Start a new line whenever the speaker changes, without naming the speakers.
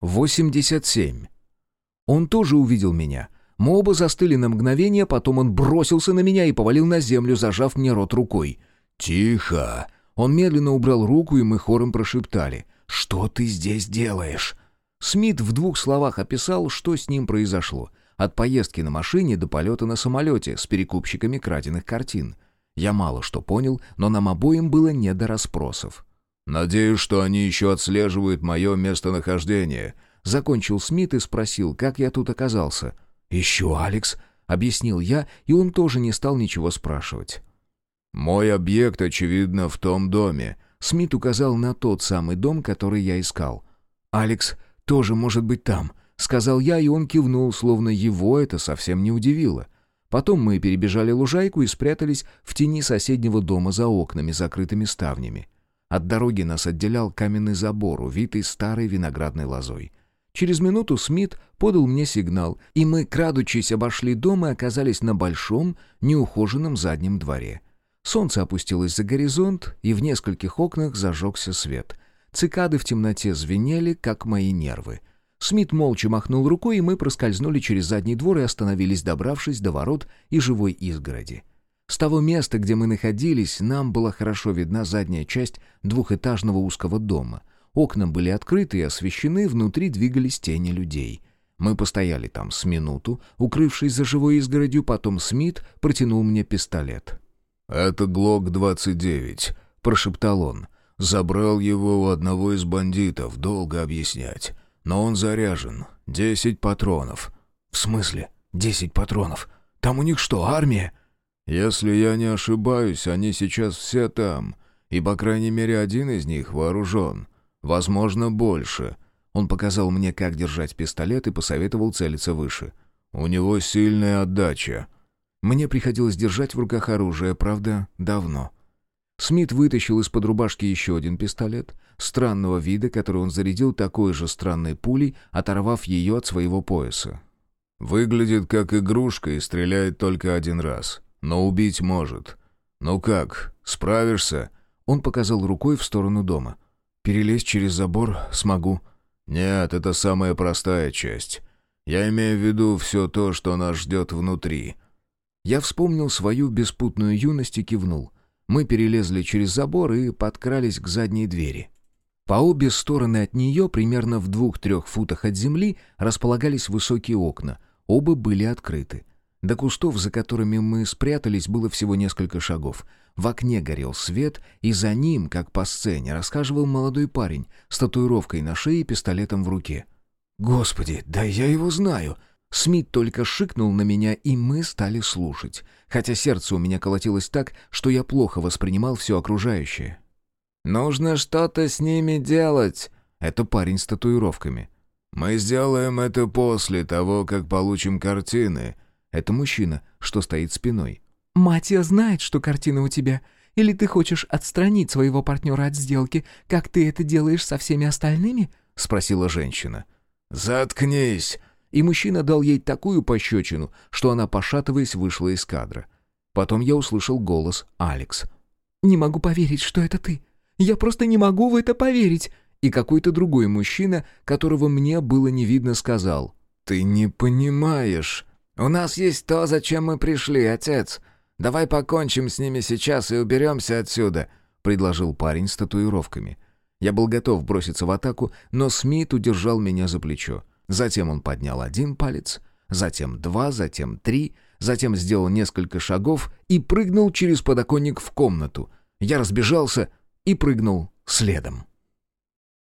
87. Он тоже увидел меня. Мы оба застыли на мгновение, потом он бросился на меня и повалил на землю, зажав мне рот рукой. «Тихо!» Он медленно убрал руку, и мы хором прошептали. «Что ты здесь делаешь?» Смит в двух словах описал, что с ним произошло. От поездки на машине до полета на самолете с перекупщиками краденных картин. Я мало что понял, но нам обоим было не до расспросов.
«Надеюсь, что они еще отслеживают мое местонахождение», — закончил Смит и спросил, как я тут оказался.
«Еще Алекс», — объяснил я, и он тоже не стал ничего спрашивать.
«Мой объект, очевидно, в том доме», —
Смит указал на тот самый дом, который я искал. «Алекс тоже может быть там», — сказал я, и он кивнул, словно его это совсем не удивило. Потом мы перебежали лужайку и спрятались в тени соседнего дома за окнами, закрытыми ставнями. От дороги нас отделял каменный забор, увитый старой виноградной лозой. Через минуту Смит подал мне сигнал, и мы, крадучись, обошли дом и оказались на большом, неухоженном заднем дворе. Солнце опустилось за горизонт, и в нескольких окнах зажегся свет. Цикады в темноте звенели, как мои нервы. Смит молча махнул рукой, и мы проскользнули через задний двор и остановились, добравшись до ворот и живой изгороди. С того места, где мы находились, нам была хорошо видна задняя часть двухэтажного узкого дома. Окна были открыты и освещены, внутри двигались тени людей. Мы постояли там с минуту, укрывшись за живой изгородью, потом Смит протянул мне пистолет.
«Это ГЛОК-29», — прошептал он. «Забрал его у одного из бандитов, долго объяснять. Но он заряжен. Десять патронов».
«В смысле? Десять патронов? Там у них что, армия?»
Если я не ошибаюсь, они сейчас все там, и, по крайней мере, один из них вооружен. Возможно, больше.
Он показал мне, как держать пистолет и посоветовал целиться выше.
У него сильная отдача.
Мне приходилось держать в руках оружие, правда, давно. Смит вытащил из-под рубашки еще один пистолет, странного вида, который он зарядил такой же странной пулей, оторвав ее от своего пояса.
«Выглядит как игрушка и стреляет только один раз но убить может. Ну как, справишься?»
Он показал рукой в сторону дома. «Перелезть через забор смогу».
«Нет, это самая простая часть. Я имею в виду все то, что нас ждет внутри».
Я вспомнил свою беспутную юность и кивнул. Мы перелезли через забор и подкрались к задней двери. По обе стороны от нее, примерно в двух-трех футах от земли, располагались высокие окна. Оба были открыты. До кустов, за которыми мы спрятались, было всего несколько шагов. В окне горел свет, и за ним, как по сцене, рассказывал молодой парень с татуировкой на шее и пистолетом в руке. «Господи, да я его знаю!» Смит только шикнул на меня, и мы стали слушать, хотя сердце у меня колотилось так, что я плохо воспринимал все окружающее.
«Нужно что-то с ними делать!»
Это парень с татуировками.
«Мы сделаем это после того, как получим картины»,
это мужчина, что стоит спиной.
«Матья знает, что картина у тебя. Или ты хочешь отстранить своего партнера от сделки, как ты это делаешь со всеми остальными?» — спросила женщина.
«Заткнись!»
И мужчина дал ей такую пощечину, что она, пошатываясь, вышла из кадра. Потом я услышал голос Алекс.
«Не могу поверить, что это ты. Я просто не могу в это поверить!»
И какой-то другой мужчина, которого мне было не видно, сказал.
«Ты не понимаешь. «У нас есть то, зачем мы пришли, отец. Давай покончим с ними сейчас и уберемся отсюда», — предложил парень с татуировками.
Я был готов броситься в атаку, но Смит удержал меня за плечо. Затем он поднял один палец, затем два, затем три, затем сделал несколько шагов и прыгнул через подоконник в комнату. Я разбежался и прыгнул следом.